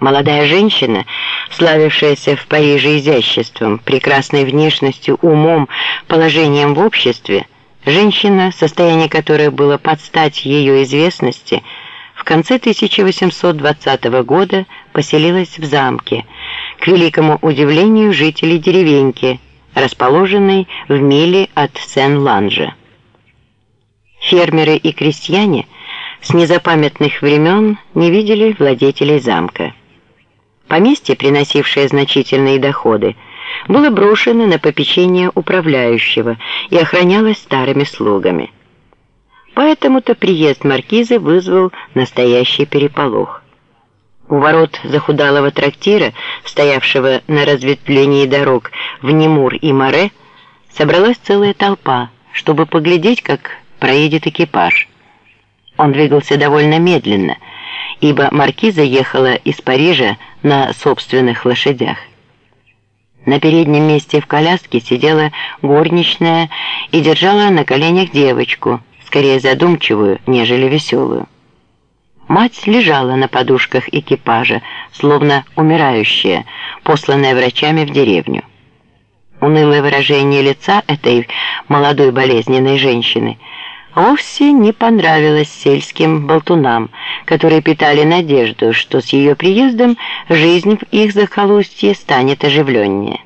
Молодая женщина, славившаяся в Париже изяществом, прекрасной внешностью, умом, положением в обществе, женщина, состояние которой было под стать ее известности, в конце 1820 года поселилась в замке, к великому удивлению жителей деревеньки, расположенной в миле от Сен-Ланжа. Фермеры и крестьяне с незапамятных времен не видели владетелей замка. Поместье, приносившее значительные доходы, было брошено на попечение управляющего и охранялось старыми слугами. Поэтому-то приезд маркизы вызвал настоящий переполох. У ворот захудалого трактира, стоявшего на разветвлении дорог в Немур и Море, собралась целая толпа, чтобы поглядеть, как проедет экипаж. Он двигался довольно медленно, ибо маркиза ехала из Парижа на собственных лошадях. На переднем месте в коляске сидела горничная и держала на коленях девочку, скорее задумчивую, нежели веселую. Мать лежала на подушках экипажа, словно умирающая, посланная врачами в деревню. Унылое выражение лица этой молодой болезненной женщины – вовсе не понравилось сельским болтунам, которые питали надежду, что с ее приездом жизнь в их захолустье станет оживленнее.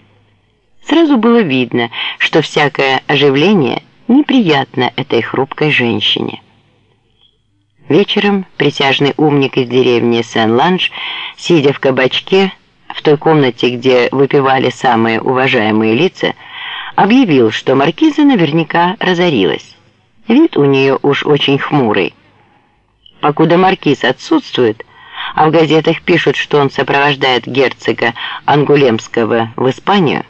Сразу было видно, что всякое оживление неприятно этой хрупкой женщине. Вечером присяжный умник из деревни Сен-Ланж, сидя в кабачке, в той комнате, где выпивали самые уважаемые лица, объявил, что маркиза наверняка разорилась. Вид у нее уж очень хмурый. Покуда маркиз отсутствует, а в газетах пишут, что он сопровождает герцога Ангулемского в Испанию,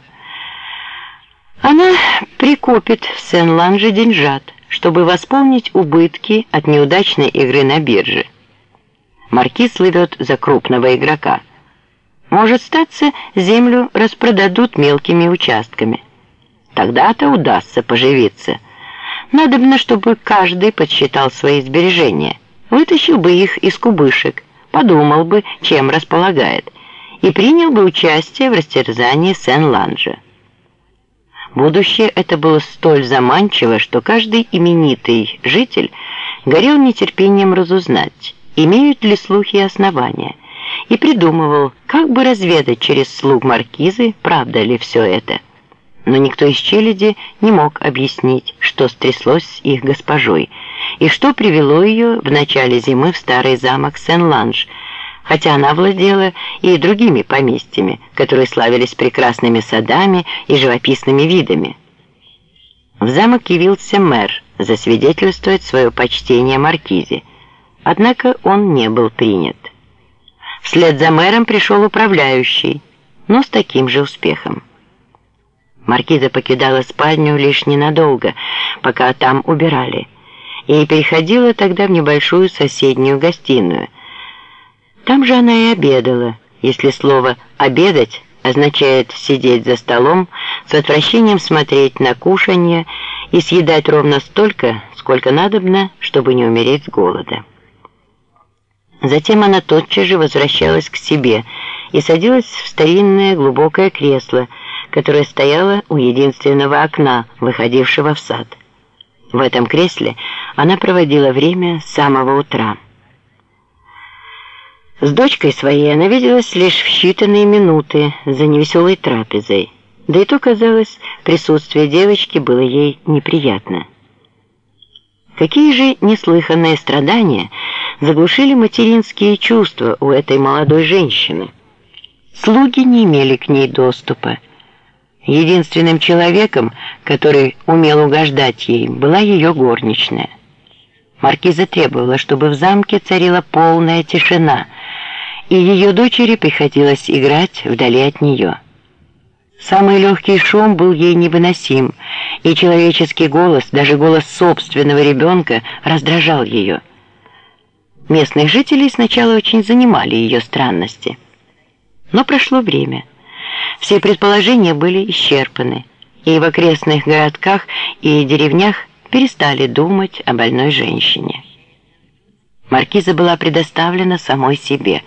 она прикопит в Сен-Ланже деньжат, чтобы восполнить убытки от неудачной игры на бирже. Маркиз слывет за крупного игрока. Может статься, землю распродадут мелкими участками. Тогда-то удастся поживиться – Надобно, чтобы каждый подсчитал свои сбережения, вытащил бы их из кубышек, подумал бы, чем располагает, и принял бы участие в растерзании Сен-Ланжа. Будущее это было столь заманчиво, что каждый именитый житель горел нетерпением разузнать, имеют ли слухи основания, и придумывал, как бы разведать через слуг маркизы, правда ли все это но никто из челяди не мог объяснить, что стряслось с их госпожой, и что привело ее в начале зимы в старый замок Сен-Ланж, хотя она владела и другими поместьями, которые славились прекрасными садами и живописными видами. В замок явился мэр засвидетельствовать свое почтение маркизе, однако он не был принят. Вслед за мэром пришел управляющий, но с таким же успехом. Маркиза покидала спальню лишь ненадолго, пока там убирали, и переходила тогда в небольшую соседнюю гостиную. Там же она и обедала, если слово «обедать» означает сидеть за столом, с отвращением смотреть на кушанье и съедать ровно столько, сколько надобно, чтобы не умереть с голода. Затем она тотчас же возвращалась к себе и садилась в старинное глубокое кресло, которая стояла у единственного окна, выходившего в сад. В этом кресле она проводила время с самого утра. С дочкой своей она виделась лишь в считанные минуты за невеселой трапезой, да и то, казалось, присутствие девочки было ей неприятно. Какие же неслыханные страдания заглушили материнские чувства у этой молодой женщины. Слуги не имели к ней доступа, Единственным человеком, который умел угождать ей, была ее горничная. Маркиза требовала, чтобы в замке царила полная тишина, и ее дочери приходилось играть вдали от нее. Самый легкий шум был ей невыносим, и человеческий голос, даже голос собственного ребенка, раздражал ее. Местных жителей сначала очень занимали ее странности. Но прошло время – все предположения были исчерпаны, и в окрестных городках и деревнях перестали думать о больной женщине. Маркиза была предоставлена самой себе,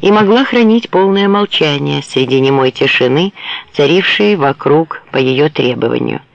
и могла хранить полное молчание среди немой тишины, царившей вокруг по ее требованию –